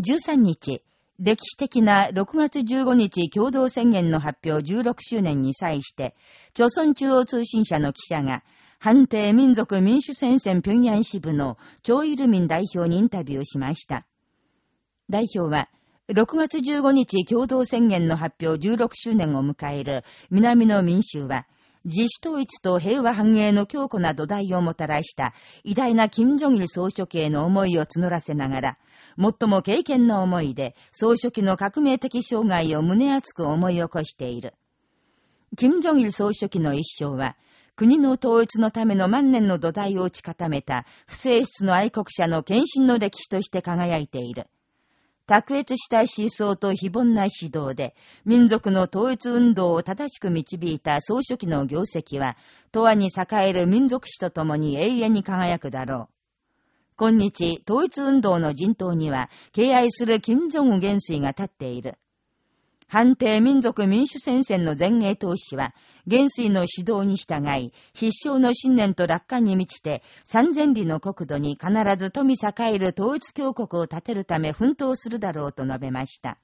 13日、歴史的な6月15日共同宣言の発表16周年に際して、朝鮮中央通信社の記者が、判定民族民主戦線平壌支部のチョイルミン代表にインタビューしました。代表は、6月15日共同宣言の発表16周年を迎える南の民衆は、自主統一と平和繁栄の強固な土台をもたらした偉大な金正日総書記への思いを募らせながら、最も経験の思いで総書記の革命的障害を胸熱く思い起こしている。金正日総書記の一生は、国の統一のための万年の土台を打ち固めた不正室の愛国者の献身の歴史として輝いている。卓越した思想と非凡な指導で、民族の統一運動を正しく導いた総書記の業績は、永遠に栄える民族史とともに永遠に輝くだろう。今日、統一運動の人頭には、敬愛する金正恩元帥が立っている。反帝民族民主戦線の前衛投資は、元帥の指導に従い、必勝の信念と楽観に満ちて、三千里の国土に必ず富栄える統一教国を建てるため奮闘するだろうと述べました。